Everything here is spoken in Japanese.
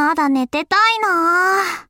まだ寝てたいなぁ。